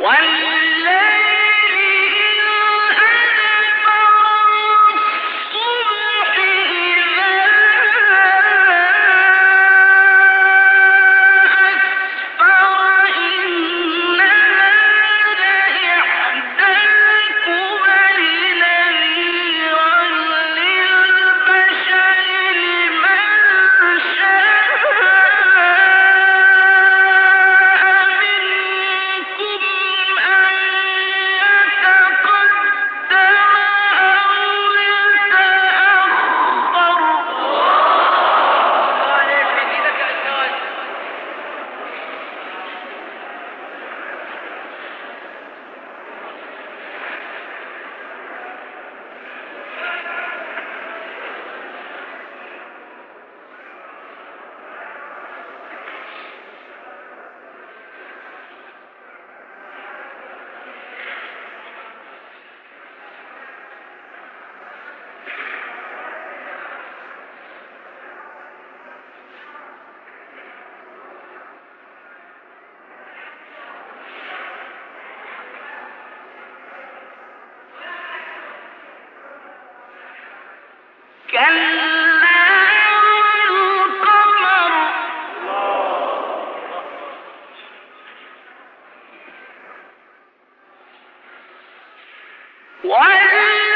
والليل والليل